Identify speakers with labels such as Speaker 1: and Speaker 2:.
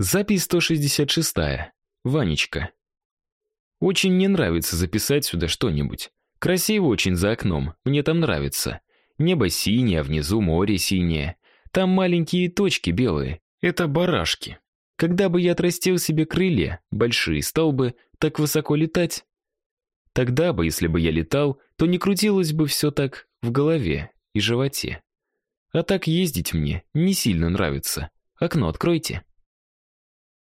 Speaker 1: Запись 166. Ванечка. Очень мне нравится записать сюда что-нибудь. Красиво очень за окном, мне там нравится. Небо синее, а внизу море синее. Там маленькие точки белые. Это барашки. Когда бы я отрастил себе крылья, большие, стал бы так высоко летать. Тогда бы, если бы я летал, то не крутилось бы все так в голове и животе. А так ездить мне не сильно нравится. Окно откройте.